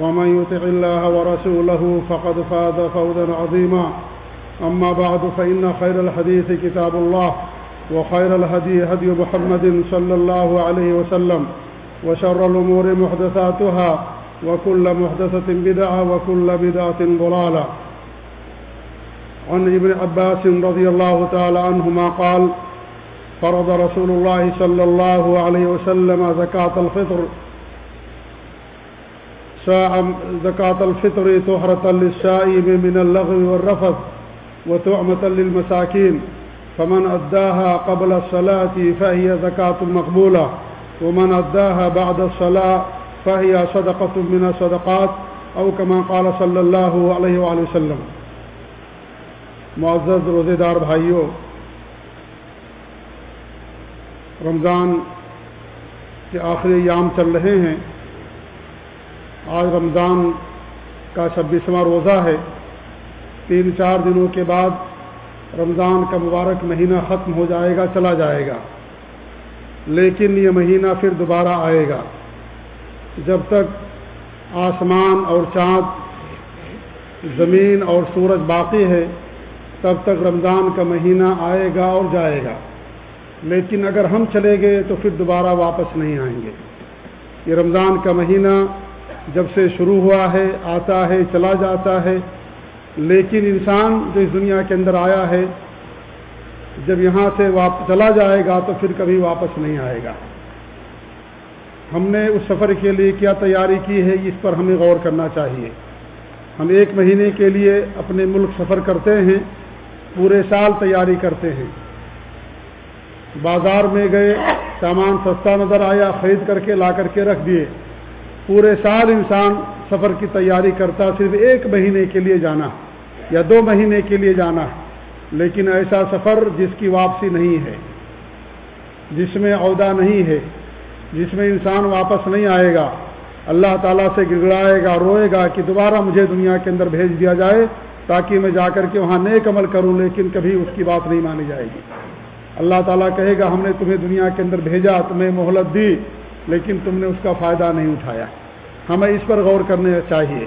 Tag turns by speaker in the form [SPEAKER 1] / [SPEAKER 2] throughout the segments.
[SPEAKER 1] ومن يطع الله ورسوله فقد فاز فوزا عظيما. أما بعد، فإن خير الحديث كتاب الله، وخير الهدي هدي محمد صلى الله عليه وسلم، وشر الأمور محدثاتها، وكل محدثة بدعة، وكل بدعة ضلالة. عن ابن عباس رضي الله تعالى عنهما قال فرض رسول الله صلى الله عليه وسلم زكاة الفطر زكاة الفطر طهرة للسائم من اللغو والرفث وتعمة للمساكين. فمن أداها قبل الصلاة فهي زكاة مقبولة. ومن أداها بعد الصلاة فهي صدقة من الصدقات أو كما قال صلى الله عليه وآله وسلم. معزز روزے دار بھائیوں رمضان کے آخری ایام چل رہے ہیں۔ آج رمضان کا چھبیسواں روزہ ہے۔ تین چار دنوں کے بعد رمضان کا مبارک مہینہ ختم ہو جائے گا، چلا جائے گا۔ لیکن یہ مہینہ پھر دوبارہ آئے گا۔ جب تک آسمان اور چاند، زمین اور سورج باقی ہے، تب تک رمضان کا مہینہ آئے گا اور جائے گا۔ لیکن اگر ہم چلے گئے تو پھر دوبارہ واپس نہیں آئیں گے۔ یہ رمضان کا مہینہ جب سے شروع ہوا ہے، آتا ہے، چلا جاتا ہے۔ لیکن انسان جو اس دنیا کے اندر آیا ہے، جب یہاں سے چلا جائے گا تو پھر کبھی واپس نہیں آئے گا۔ ہم نے اس سفر کے لیے کیا تیاری کی ہے، اس پر ہمیں غور کرنا چاہیے۔ ہم ایک مہینے کے لیے اپنے ملک سفر کرتے ہیں، پورے سال تیاری کرتے ہیں۔ بازار میں گئے، سامان سستا نظر آیا، خرید کر کے، لا کر کے رکھ دیے۔ پورے سال انسان سفر کی تیاری کرتا، صرف ایک مہینے کے لیے جانا یا دو مہینے کے لیے جانا، لیکن ایسا سفر جس کی واپسی نہیں ہے، جس میں عہدہ نہیں ہے، جس میں انسان واپس نہیں آئے گا، اللہ تعالیٰ سے گڑگڑائے گا، روئے گا کہ دوبارہ مجھے دنیا کے اندر بھیج دیا جائے تاکہ میں جا کر کے وہاں نیک عمل کروں، لیکن کبھی اس کی بات نہیں مانی جائے گی۔ اللہ تعالیٰ کہے گا، ہم نے تمہیں دنیا کے اندر بھیجا، تمہیں مہلت دی لیکن تم نے اس کا فائدہ نہیں اٹھایا۔ ہمیں اس پر غور کرنے چاہیے۔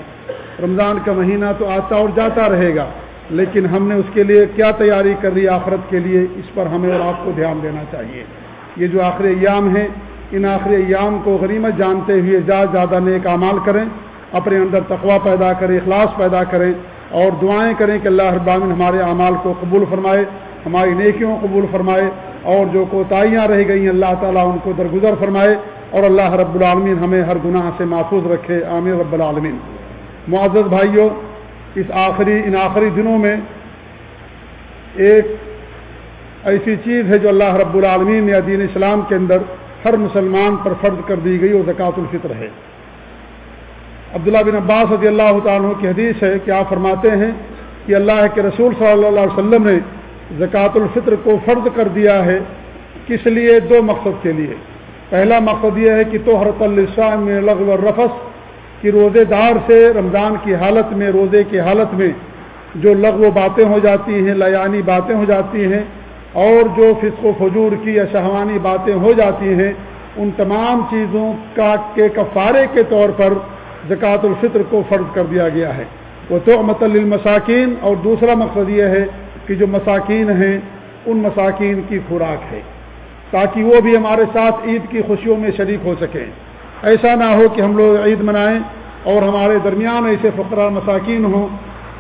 [SPEAKER 1] رمضان کا مہینہ تو آتا اور جاتا رہے گا، لیکن ہم نے اس کے لیے کیا تیاری کر رہی آخرت کے لیے؟ اس پر ہمیں اور آپ کو دھیان دینا چاہیے۔ یہ جو آخری ایام ہیں، ان آخری ایام کو غریمت جانتے ہوئے زیادہ زیادہ نیک اعمال کریں، اپنے اندر تقوا پیدا کریں، اخلاص پیدا کریں، اور دعائیں کریں کہ اللہ ابامن ہمارے اعمال کو قبول فرمائے، ہماری نیکیوں کو قبول فرمائے، اور جو کوتاہیاں رہ گئی ہیں، اللہ تعالیٰ ان کو درگزر فرمائے۔ اور اللہ رب العالمین ہمیں ہر گناہ سے محفوظ رکھے عامر رب العالمین۔ معزز بھائیوں اس آخری، ان آخری دنوں میں ایک ایسی چیز ہے جو اللہ رب العالمین یا دین اسلام کے اندر ہر مسلمان پر فرض کر دی گئی، وہ زکوٰۃ الفطر ہے۔ عبداللہ بن عباس رضی اللہ تعالیٰ کی حدیث ہے کہ آپ فرماتے ہیں کہ اللہ کے رسول صلی اللہ علیہ وسلم نے زکوٰۃ الفطر کو فرض کر دیا ہے کس لیے؟ دو مقصد کے لیے۔ پہلا مقصد یہ ہے کہ تو حرت الصاء میں لغ و رفس کہ روزے دار سے رمضان کی حالت میں، روزے کی حالت میں جو لغو و باتیں ہو جاتی ہیں، لیانی باتیں ہو جاتی ہیں، اور جو فسق و فجور کی یا شہوانی باتیں ہو جاتی ہیں، ان تمام چیزوں کا کے کفارے کے طور پر زکوٰۃ الفطر کو فرض کر دیا گیا ہے۔ وہ تو مطل المساکین اور دوسرا مقصد یہ ہے کہ جو مساکین ہیں، ان مساکین کی خوراک ہے۔ تاکہ وہ بھی ہمارے ساتھ عید کی خوشیوں میں شریک ہو سکیں۔ ایسا نہ ہو کہ ہم لوگ عید منائیں اور ہمارے درمیان ایسے فقرہ مساکین ہوں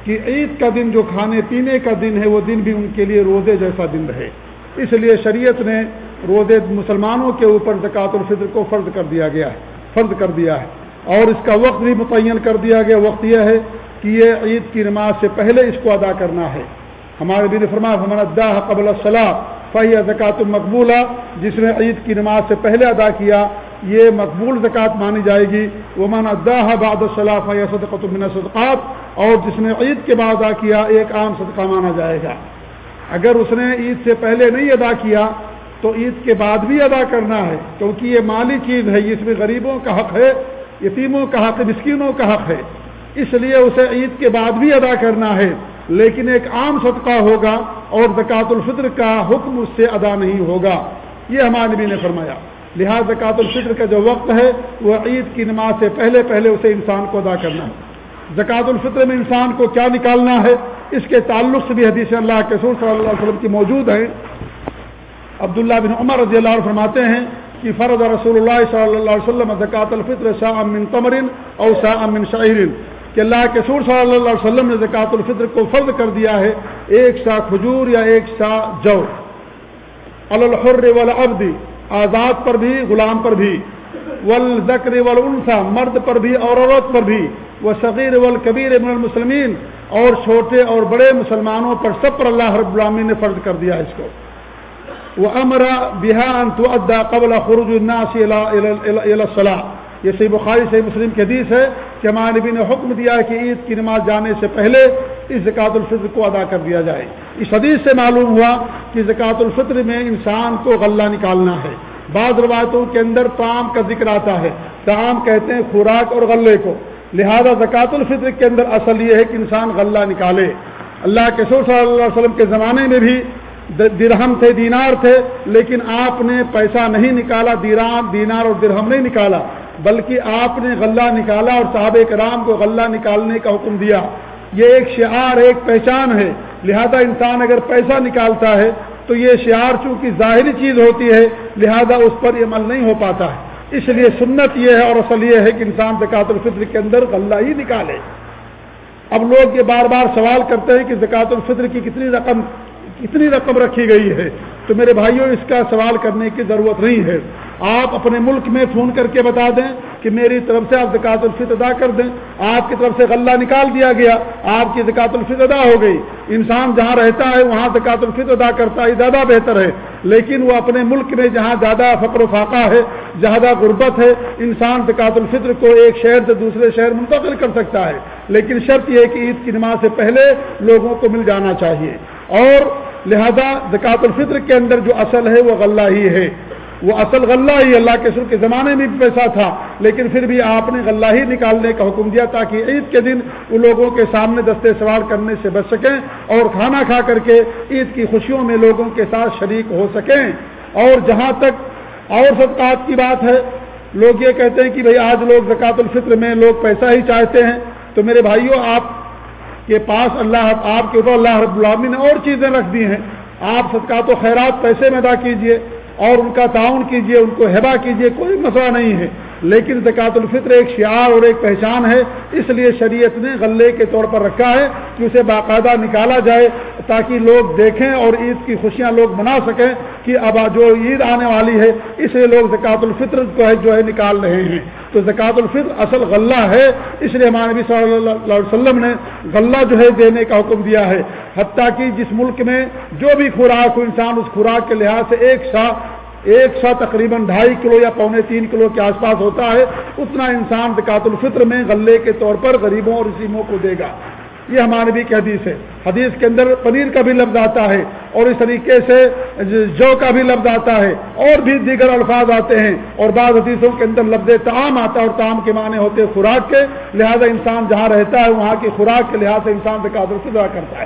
[SPEAKER 1] کہ عید کا دن جو کھانے پینے کا دن ہے وہ دن بھی ان کے لیے روزے جیسا دن رہے۔ اس لیے شریعت نے روزے مسلمانوں کے اوپر زکوٰۃ الفطر کو فرض کر دیا گیا ہے، فرض کر دیا ہے۔ اور اس کا وقت بھی متعین کر دیا گیا۔ وقت یہ ہے کہ یہ عید کی نماز سے پہلے اس کو ادا کرنا ہے۔ ہمارے بھی فرما ادا قبل صلاح فہی زکوٰۃ المقبولہ جس نے عید کی نماز سے پہلے ادا کیا، یہ مقبول زکوٰۃ مانی جائے گی۔ وہ من ادا باد الصلاح فی صدقۃ من صدقات اور جس نے عید کے بعد ادا کیا، ایک عام صدقہ مانا جائے گا۔ اگر اس نے عید سے پہلے نہیں ادا کیا، تو عید کے بعد بھی ادا کرنا ہے، کیونکہ یہ مالی چیز ہے اس میں غریبوں کا حق ہے، یتیموں کا حق مسکینوں کا حق ہے۔ اس لیے اسے عید کے بعد بھی ادا کرنا ہے۔ لیکن ایک عام صدقہ ہوگا اور زکوٰۃ الفطر کا حکم اس سے ادا نہیں ہوگا۔ یہ ہمارے نبی نے فرمایا۔ لہٰذا زکوٰۃ الفطر کا جو وقت ہے، وہ عید کی نماز سے پہلے پہلے اسے انسان کو ادا کرنا ہے۔ زکوٰۃ الفطر میں انسان کو کیا نکالنا ہے؟ اس کے تعلق سے بھی حدیث اللہ کے سور صلی اللہ علیہ وسلم کی موجود ہے عبداللہ بن عمر رضی اللہ عنہ فرماتے ہیں کہ فرض رسول اللہ صلی اللہ علیہ وسلم زکات الفطر شاہ امن تمرن اور شاہ امن شاہرین کہ اللہ کے سور صلی اللہ علیہ وسلم نے زکات الفطر کو فرض کر دیا ہے، ایک شاہ کھجور یا ایک شاہ جو۔ الحر والعبدی آزاد پر بھی، غلام پر بھی۔ ولزکر والانسا مرد پر بھی اور عورت پر بھی۔ وہ صغیر والکبیر من المسلمین، اور چھوٹے اور بڑے مسلمانوں پر سب پر اللہ رب العالمین نے فرض کر دیا اس کو۔ وہ امرا بحان تو ادا قبل خروج الناس صلاح یہ صحیح بخاری، صحیح مسلم کی حدیث ہے کہ ہمارے نبی نے حکم دیا ہے کہ عید کی نماز جانے سے پہلے اس زکوٰۃ الفطر کو ادا کر دیا جائے۔ اس حدیث سے معلوم ہوا کہ زکوٰۃ الفطر میں انسان کو غلہ نکالنا ہے۔ بعض روایتوں کے اندر تعام کا ذکر آتا ہے۔ تعام کہتے ہیں خوراک اور غلے کو۔ لہذا زکوٰۃ الفطر کے اندر اصل یہ ہے کہ انسان غلہ نکالے۔ اللہ کے سور صلی اللہ علیہ وسلم کے زمانے میں بھی درہم تھے، دینار تھے، لیکن آپ نے پیسہ نہیں نکالا دیرام دینار اور درہم نہیں نکالا۔ بلکہ آپ نے غلہ نکالا اور صحابہ کرام کو غلہ نکالنے کا حکم دیا۔ یہ ایک شعار، ایک پہچان ہے۔ لہذا انسان اگر پیسہ نکالتا ہے تو یہ شعار چونکہ ظاہری چیز ہوتی ہے، لہذا اس پر یہ عمل نہیں ہو پاتا ہے۔ اس لیے سنت یہ ہے اور اصل یہ ہے کہ انسان زکات الفطر کے اندر غلہ ہی نکالے۔ اب لوگ یہ بار بار سوال کرتے ہیں کہ زکات الفطر کی کتنی رقم کتنی رقم رکھی گئی ہے؟ تو میرے بھائیوں اس کا سوال کرنے کی ضرورت نہیں ہے۔ آپ اپنے ملک میں فون کر کے بتا دیں کہ میری طرف سے آپ زکات الفط ادا کر دیں، آپ کی طرف سے غلہ نکال دیا گیا، آپ کی زکات الفط ادا ہو گئی۔ انسان جہاں رہتا ہے، وہاں زکات الفط ادا کرتا ہے، زیادہ بہتر ہے۔ لیکن وہ اپنے ملک میں جہاں زیادہ فقر و فاقہ ہے، زیادہ غربت ہے، انسان زکات الفطر کو ایک شہر سے دوسرے شہر منتقل کر سکتا ہے۔ لیکن شرط یہ کہ عید کی نماز سے پہلے لوگوں کو مل جانا چاہیے۔ اور لہذا زکات الفطر کے اندر جو اصل ہے، وہ غلہ ہی ہے۔ وہ اصل غلہ ہی اللہ کے سر کے زمانے میں بھی پیسہ تھا، لیکن پھر بھی آپ نے غلہ ہی نکالنے کا حکم دیا تاکہ عید کے دن ان لوگوں کے سامنے دستے سوار کرنے سے بچ سکیں اور کھانا کھا کر کے عید کی خوشیوں میں لوگوں کے ساتھ شریک ہو سکیں۔ اور جہاں تک اور صدقات کی بات ہے، لوگ یہ کہتے ہیں کہ بھئی آج لوگ زکوٰۃ الفطر میں لوگ پیسہ ہی چاہتے ہیں۔ تو میرے بھائیوں آپ کے پاس اللہ، آپ کے اوپر اللہ رب العالمین نے اور چیزیں رکھ دی ہیں۔ آپ صدقات و خیرات پیسے میں ادا کیجیے۔ اور ان کا تعاون کیجیے ان کو ہبا کیجیے کوئی مسئلہ نہیں ہے۔ لیکن زکوٰۃ الفطر ایک شعار اور ایک پہچان ہے، اس لیے شریعت نے غلے کے طور پر رکھا ہے کہ اسے باقاعدہ نکالا جائے تاکہ لوگ دیکھیں اور عید کی خوشیاں لوگ منا سکیں کہ اب جو عید آنے والی ہے، اس لیے لوگ زکوٰۃ الفطر کو ہے، جو ہے نکال رہے ہیں۔ تو زکوٰۃ الفطر اصل غلہ ہے، اس لیے ہمارے نبی صلی اللہ علیہ وسلم نے غلہ جو ہے دینے کا حکم دیا ہے۔ حتیٰ کہ جس ملک میں جو بھی خوراک ہو، انسان اس خوراک کے لحاظ سے ایک سا ایک سا تقریباً ڈھائی کلو یا پونے تین کلو کے آس پاس ہوتا ہے، اتنا انسان زکات الفطر میں غلے کے طور پر غریبوں اور رسیموں کو دے گا۔ یہ ہمارے بھی حدیث ہے۔ حدیث کے اندر پنیر کا بھی لفظ آتا ہے اور اس طریقے سے جو کا بھی لفظ آتا ہے، اور بھی دیگر الفاظ آتے ہیں۔ اور بعض حدیثوں کے اندر لفظ تعام آتا ہے اور تعام کے معنی ہوتے ہیں خوراک کے۔ لہذا انسان جہاں رہتا ہے، وہاں کی خوراک کے لحاظ سے انسان زکات الفطر کرتا ہے۔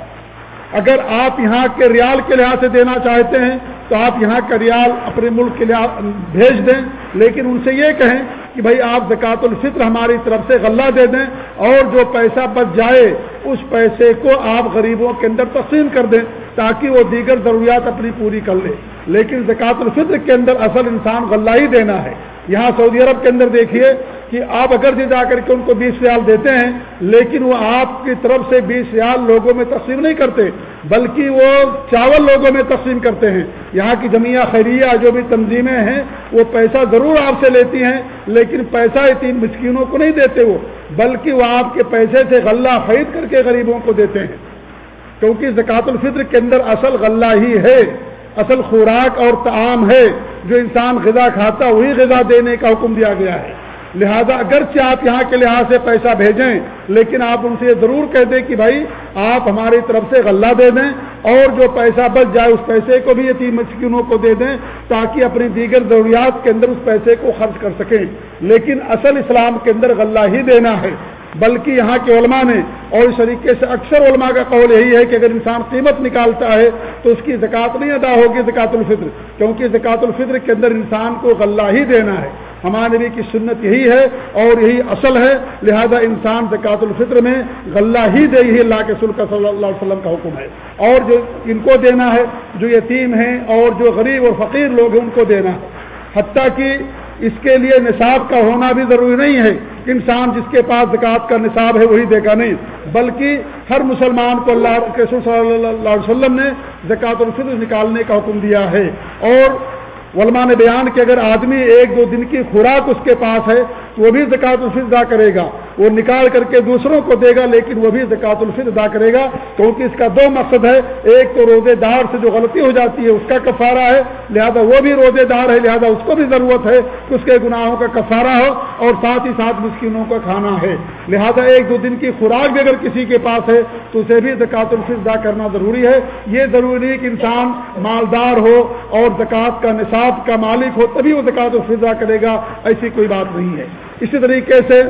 [SPEAKER 1] اگر آپ یہاں کے ریال کے لحاظ سے دینا چاہتے ہیں، تو آپ یہاں کا ریال اپنے ملک کے لحاظ بھیج دیں۔ لیکن ان سے یہ کہیں کہ بھائی آپ زکوٰۃ الفطر ہماری طرف سے غلہ دے دیں اور جو پیسہ بچ جائے، اس پیسے کو آپ غریبوں کے اندر تقسیم کر دیں تاکہ وہ دیگر ضروریات اپنی پوری کر لے۔ لیکن زکوٰۃ الفطر کے اندر اصل انسان غلہ ہی دینا ہے۔ یہاں سعودی عرب کے اندر دیکھیے کہ آپ اگر جا کر کے ان کو بیس ریال دیتے ہیں، لیکن وہ آپ کی طرف سے بیس ریال لوگوں میں تقسیم نہیں کرتے، بلکہ وہ چاول لوگوں میں تقسیم کرتے ہیں۔ یہاں کی جمعیہ خیریہ جو بھی تنظیمیں ہیں، وہ پیسہ ضرور آپ سے لیتی ہیں، لیکن پیسہ تین مسکینوں کو نہیں دیتے وہ، بلکہ وہ آپ کے پیسے سے غلہ خرید کر کے غریبوں کو دیتے ہیں۔ کیونکہ زکوٰۃ الفطر کے اندر اصل غلہ ہی ہے، اصل خوراک اور تعام ہے، جو انسان غذا کھاتا وہی غذا دینے کا حکم دیا گیا ہے۔ لہذا اگرچہ آپ یہاں کے لحاظ سے پیسہ بھیجیں، لیکن آپ ان سے یہ ضرور کہہ دیں کہ بھائی، آپ ہماری طرف سے غلہ دے دیں اور جو پیسہ بچ جائے اس پیسے کو بھی یتیم مسکینوں کو دے دیں تاکہ اپنی دیگر ضروریات کے اندر اس پیسے کو خرچ کر سکیں۔ لیکن اصل اسلام کے اندر غلہ ہی دینا ہے۔ بلکہ یہاں کے علماء نے، اور اس طریقے سے اکثر علماء کا قول یہی ہے کہ اگر انسان قیمت نکالتا ہے، تو اس کی زکوٰۃ نہیں ادا ہوگی زکوٰۃ الفطر، کیونکہ زکوٰۃ الفطر کے اندر انسان کو غلہ ہی دینا ہے۔ ہمارے نبی کی سنت یہی ہے اور یہی اصل ہے، لہذا انسان زکوٰۃ الفطر میں غلہ ہی دے ہی اللہ کے سلک صلی اللہ علیہ وسلم کا حکم ہے۔ اور جو ان کو دینا ہے، جو یتیم ہیں اور جو غریب اور فقیر لوگ ہیں، ان کو دینا ہے۔ حتیٰ کہ اس کے لیے نصاب کا ہونا بھی ضروری نہیں ہے۔ انسان جس کے پاس زکوٰۃ کا نصاب ہے وہی دے گا نہیں، بلکہ ہر مسلمان کو اللہ کے صلی اللہ علیہ وسلم نے زکوٰۃ الفطر نکالنے کا حکم دیا ہے۔ اور علماء نے بیان کہ اگر آدمی ایک دو دن کی خوراک اس کے پاس ہے، تو وہ بھی زکوٰۃ الفطر ادا کرے گا۔ وہ نکال کر کے دوسروں کو دے گا، لیکن وہ بھی زکوٰۃ الفط ادا کرے گا، کیونکہ اس کا دو مقصد ہے۔ ایک تو روزے دار سے جو غلطی ہو جاتی ہے، اس کا کفارہ ہے، لہذا وہ بھی روزے دار ہے، لہذا اس کو بھی ضرورت ہے کہ اس کے گناہوں کا کفارہ ہو، اور ساتھ ہی ساتھ مسکینوں کا کھانا ہے۔ لہذا ایک دو دن کی خوراک بھی اگر کسی کے پاس ہے، تو اسے بھی زکوٰۃ الفط ادا کرنا ضروری ہے۔ یہ ضروری ہے کہ انسان مالدار ہو اور زکوٰۃ کا نصاب کا مالک ہو، تبھی وہ زکوٰۃ الفط ادا کرے گا، ایسی کوئی بات نہیں ہے۔ اسی طریقے سے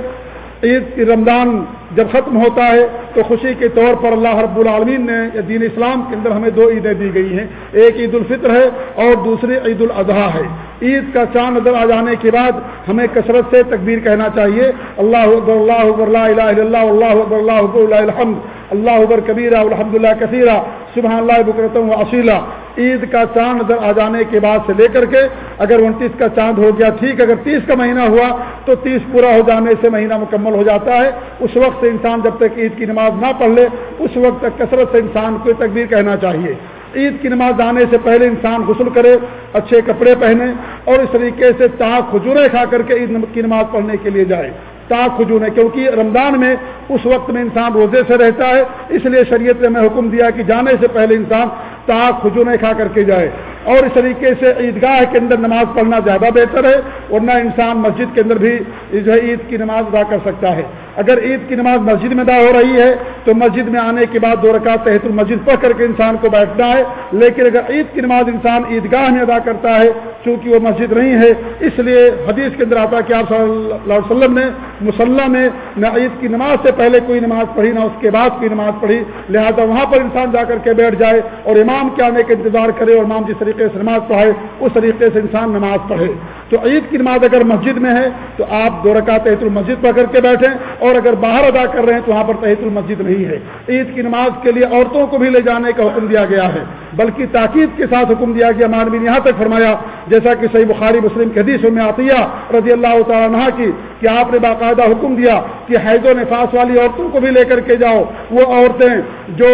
[SPEAKER 1] عید رمضان جب ختم ہوتا ہے تو خوشی کے طور پر اللہ رب العالمین نے دین اسلام کے اندر ہمیں دو عیدیں دی گئی ہیں۔ ایک عید الفطر ہے اور دوسری عید الاضحیٰ ہے۔ عید کا چاند نظر آ جانے کے بعد ہمیں کثرت سے تکبیر کہنا چاہیے۔ اللہ اکبر اللہ اکبر اللہ الہ الا اللہ اللہ اکبر اللہ اکبر، اللہ الحمد، اللہ اکبر کبیرہ الحمد اللہ کثیرہ، سبحان اللہ بکرتم و اصیلہ۔ عید کا چاند نظر آ جانے کے بعد سے لے کر کے اگر انتیس کا چاند ہو گیا، ٹھیک، اگر تیس کا مہینہ ہوا تو تیس پورا ہو جانے سے مہینہ مکمل ہو جاتا ہے۔ اس وقت سے انسان جب تک عید کی نماز نہ پڑھ لے، اس وقت تک کثرت سے انسان کو تکبیر کہنا چاہیے۔ عید کی نماز آنے سے پہلے انسان غسل کرے، اچھے کپڑے پہنے اور اس طریقے سے تاک کھجورے کھا کر کے عید کی نماز پڑھنے کے لیے جائے۔ تاک کھجورے کیونکہ رمضان میں اس وقت میں انسان روزے سے رہتا ہے، اس لیے شریعت نے میں حکم دیا کہ جانے سے پہلے انسان تاک کھجورے کھا کر کے جائے۔ اور اس طریقے سے عیدگاہ کے اندر نماز پڑھنا زیادہ بہتر ہے، ورنہ انسان مسجد کے اندر بھی جو ہے عید کی نماز ادا کر سکتا ہے۔ اگر عید کی نماز مسجد میں ادا ہو رہی ہے، تو مسجد میں آنے کے بعد دو رکعت تحت المسجد پڑھ کر کے انسان کو بیٹھنا ہے۔ لیکن اگر عید کی نماز انسان عیدگاہ میں ادا کرتا ہے، چونکہ وہ مسجد نہیں ہے، اس لیے حدیث کے اندر آتا کہ آپ صلی اللہ علیہ وسلم نے مسلح میں نہ عید کی نماز سے پہلے کوئی نماز پڑھی، نہ اس کے بعد کوئی نماز پڑھی۔ لہذا وہاں پر انسان جا کر کے بیٹھ جائے اور امام کے آنے کا انتظار کرے اور امام جس طریقے سے نماز پڑھائے، اس طریقے سے انسان نماز پڑھے۔ تو عید کی نماز اگر مسجد میں ہے، تو آپ دو رکعت تحت المسجد پڑھ کر کے بیٹھیں اور اگر باہر ادا کر رہے ہیں، تو وہاں پر تحت المسجد نہیں ہے۔ عید کی نماز کے لیے عورتوں کو بھی لے جانے کا حکم دیا گیا ہے۔ بلکہ تاکید کے ساتھ حکم دیا گیا مانوی نے یہاں تک فرمایا، جیسا کہ صحیح بخاری مسلم کے حدیث میں عطیہ رضی اللہ تعالیٰ کی کہ آپ نے باقاعدہ حکم دیا کہ حیض و نفاس والی عورتوں کو بھی لے کر کے جاؤ۔ وہ عورتیں جو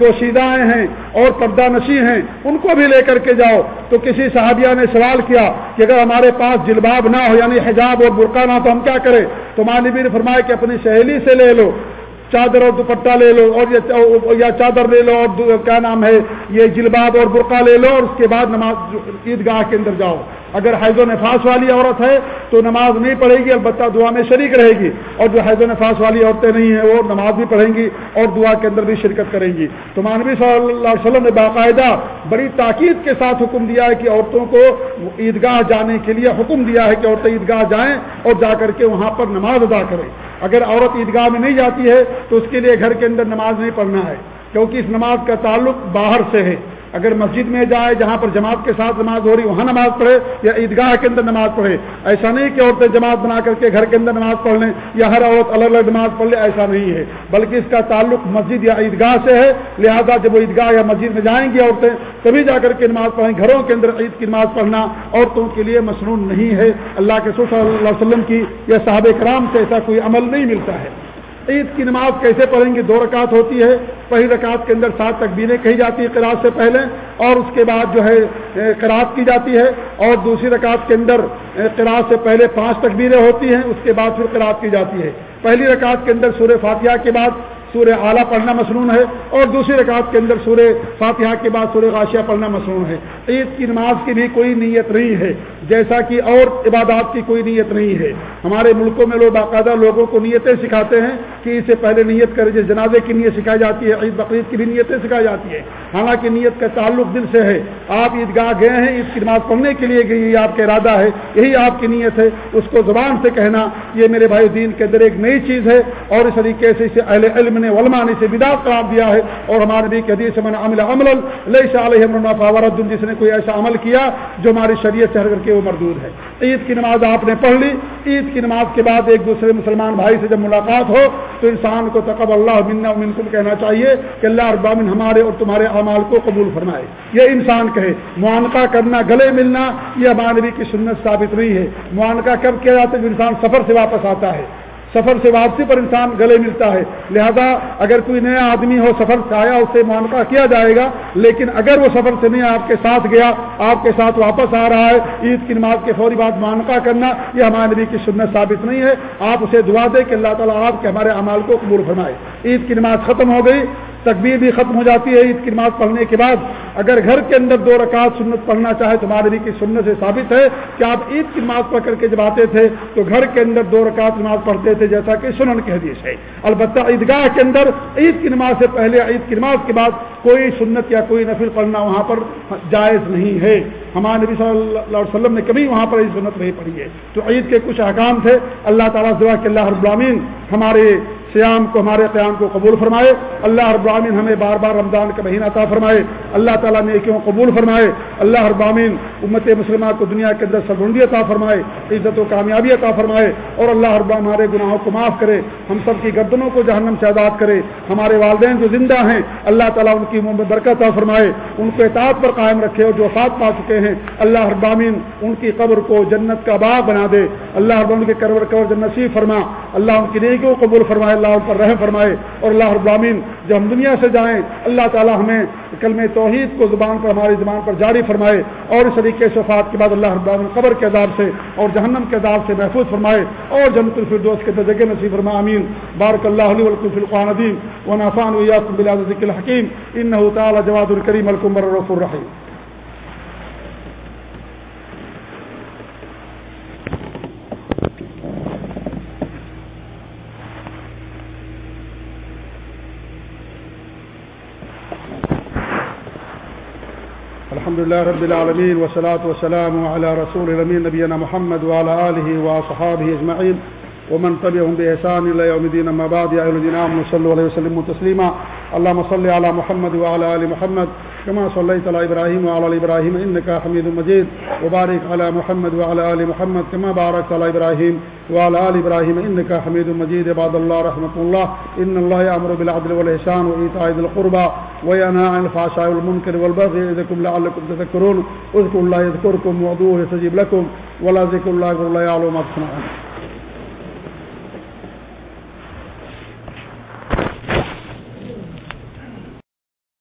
[SPEAKER 1] دوشیدائیں ہیں اور پردہ نشی ہیں، ان کو بھی لے کر کے جاؤ۔ تو کسی صحابیہ نے سوال کیا کہ اگر ہمارے پاس جلباب نہ ہو یعنی حجاب اور برقع نہ تو ہم کیا کریں؟ تو مانوی نے فرمایا کہ اپنی سہیلی سے لے لو، چادر اور دوپٹہ لے لو، اور یا چادر لے لو، اور کیا نام ہے، یہ جلباب اور برقع لے لو، اور اس کے بعد نماز عیدگاہ کے اندر جاؤ۔ اگر حیض و نفاس والی عورت ہے تو نماز نہیں پڑھے گی، البتہ دعا میں شریک رہے گی۔ اور جو حیض و نفاس والی عورتیں نہیں ہیں، وہ نماز بھی پڑھیں گی اور دعا کے اندر بھی شرکت کریں گی۔ تو مانوی صلی اللہ علیہ وسلم نے باقاعدہ بڑی تاکید کے ساتھ حکم دیا ہے کہ عورتوں کو عیدگاہ جانے کے لیے حکم دیا ہے کہ عورتیں عیدگاہ جائیں اور جا کر کے وہاں پر نماز ادا کریں۔ اگر عورت عیدگاہ میں نہیں جاتی ہے تو اس کے لیے گھر کے اندر نماز نہیں پڑھنا ہے، کیونکہ اس نماز کا تعلق باہر سے ہے۔ اگر مسجد میں جائے جہاں پر جماعت کے ساتھ نماز ہو رہی وہاں نماز پڑھے یا عیدگاہ کے اندر نماز پڑھے۔ ایسا نہیں کہ عورتیں جماعت بنا کر کے گھر کے اندر نماز پڑھ لیں یا ہر عورت الگ الگ نماز پڑھ لے، ایسا نہیں ہے۔ بلکہ اس کا تعلق مسجد یا عیدگاہ سے ہے۔ لہذا جب وہ عیدگاہ یا مسجد میں جائیں گی عورتیں، تبھی جا کر کے نماز پڑھیں۔ گھروں کے اندر عید کی نماز پڑھنا عورتوں کے لیے مصنون نہیں ہے۔ اللہ کے صلی اللہ علیہ وسلم کی یا صحابہ کرام سے ایسا کوئی عمل نہیں ملتا ہے۔ عید کی نماز کیسے پڑھیں گے؟ دو رکعت ہوتی ہے۔ پہلی رکعت کے اندر سات تکبیریں کہی جاتی ہے قرآد سے پہلے اور اس کے بعد جو ہے قرآد کی جاتی ہے اور دوسری رکعت کے اندر قرآد سے پہلے پانچ تکبیریں ہوتی ہیں، اس کے بعد پھر قرآد کی جاتی ہے۔ پہلی رکعت کے اندر سورہ فاتحہ کے بعد سورہ اعلیٰ پڑھنا مصنون ہے اور دوسری رکعت کے اندر سورہ فاتحہ کے بعد سورہ غاشیہ پڑھنا مصنون ہے۔ عید کی نماز کی بھی کوئی نیت نہیں ہے، جیسا کہ اور عبادات کی کوئی نیت نہیں ہے۔ ہمارے ملکوں میں لوگ باقاعدہ لوگوں کو نیتیں سکھاتے ہیں کہ اس سے پہلے نیت کرے، جس جنازے کی نیت سکھائی جاتی ہے، عید بقرعید کی بھی نیتیں سکھائی جاتی ہے حالانکہ نیت کا تعلق دل سے ہے۔ آپ عیدگاہ گئے ہیں، عید کی نماز پڑھنے کے لیے گئی، یہ آپ کا ارادہ ہے، یہی آپ کی نیت ہے۔ اس کو زبان سے کہنا، یہ میرے بھائی دین کے اندر ایک نئی چیز ہے اور اس طریقے سے اسے اہل علم نے علماء نے اسے بداعت قرار دیا ہے اور ہمارے نبی کے حدیث من عمل عمل ليس عليه امرنا جس نے کوئی ایسا عمل کیا جو ہماری شریعت سے ہٹ کر کے وہ مردود ہے۔ عید کی نماز آپ نے پڑھ لی۔ عید کی نماز کے بعد ایک دوسرے مسلمان بھائی سے جب ملاقات ہو، تو انسان کو تقب اللہ منا منکم کہنا چاہیے کہ اللہ ابامن ہمارے اور تمہارے اعمال کو قبول فرمائے۔ یہ انسان کہے، معانقہ کرنا، گلے ملنا، یہ ہمارے نبی کی سنت ثابت نہیں ہے۔ معانقہ کب کیا جاتا ہے؟ جو انسان سفر سے واپس آتا ہے۔ سفر سے واپسی پر انسان گلے ملتا ہے۔ لہذا اگر کوئی نیا آدمی ہو سفر سے آیا، اسے معانقہ کیا جائے گا۔ لیکن اگر وہ سفر سے نہیں آپ کے ساتھ گیا، آپ کے ساتھ واپس آ رہا ہے، عید کی نماز کے فوری بعد معانقہ کرنا، یہ ہمارے نبی کی سنت ثابت نہیں ہے۔ آپ اسے دعا دے کہ اللہ تعالیٰ آپ کے ہمارے اعمال کو قبول فرمائے۔ عید کی نماز ختم ہو گئی۔ تکبیر بھی ختم ہو جاتی ہے عید کی نماز پڑھنے کے بعد۔ اگر گھر کے اندر دو رکعت سنت پڑھنا چاہے تو ہمارے کی سنت سے ثابت ہے کہ آپ عید کی نماز پڑھ کر کے جب آتے تھے تو گھر کے اندر دو رکعت نماز پڑھتے تھے، جیسا کہ سنن کے حدیث ہے۔ البتہ عیدگاہ کے اندر عید کی نماز سے پہلے عید کی نماز کے بعد کوئی سنت یا کوئی نفل پڑھنا وہاں پر جائز نہیں ہے۔ ہمارے نبی صلی اللہ علیہ وسلم نے کبھی وہاں پر سنت نہیں پڑھی ہے۔ تو عید کے کچھ احکام تھے۔ اللہ تعالیٰ دعا کہ اللہ رب العالمین ہمارے سیام کو، ہمارے قیام کو قبول فرمائے۔ اللہ رب العالمین ہمیں بار بار رمضان کا مہینہ عطا فرمائے۔ اللہ تعالیٰ نے کیوں قبول فرمائے۔ اللہ رب العالمین امت مسلمہ کو دنیا کے اندر سرگنڈی عطا فرمائے عزت و کامیابی عطا فرمائے۔ اور اللہ رب ہمارے گناہوں کو معاف کرے۔ ہم سب کی گردنوں کو جہنم سے آزاد کرے۔ ہمارے والدین جو زندہ ہیں، اللہ تعالیٰ ان کی میں برکت فرمائے، ان کو اطاعت پر قائم رکھے اور جو وفات پا چکے ہیں، اللہ رب العالمین ان کی قبر کو جنت کا باغ بنا دے۔ اللہ رب کے کرور کور جنسی فرما۔ اللہ ان کی نیکیوں قبول فرمائے، اللہ ان پر رحم فرمائے۔ اور اللہ ابامین جب ہم دنیا سے جائیں، اللہ تعالی ہمیں کلم توحید کو زبان پر، ہماری زبان پر جاری فرمائے۔ اور اس طریقے سے وفات کے بعد اللہ ابامین قبر کے عذاب سے اور جہنم کے عذاب سے محفوظ فرمائے۔ اور جنت الفردوس کے درجے نصیب فرما امین بارک اللہ علیہ ولکم القان ندیم و نافان ویاکم الحکیم۔ انه تعالی جواد الکریم الکم الرف الرحیم الحمد لله رب العالمين والصلاة والسلام على رسول الأمين نبينا محمد وعلى آله وصحابه أجمعين ومن تبعهم بإحسان إلى يوم الدين ما بعد. يا أيها الذين آمنوا صلوا عليه وسلموا تسليما. اللهم صل على محمد وعلى آل محمد كما صليت على إبراهيم وعلى آل إبراهيم إنك حميد مجيد وبارك على محمد وعلى آل محمد كما باركت على إبراهيم وعلى آل إبراهيم إنك حميد مجيد عباد الله رحمة الله إن الله يأمر بالعدل والإحسان وإيتاء ذي القربى وينهى عن الفحشاء والمنكر والبغي يعظكم لعلكم تذكرون اذكروا الله يذكركم وادعوه يستجيب لكم ولا ذكر الله يعلم ما تصنعون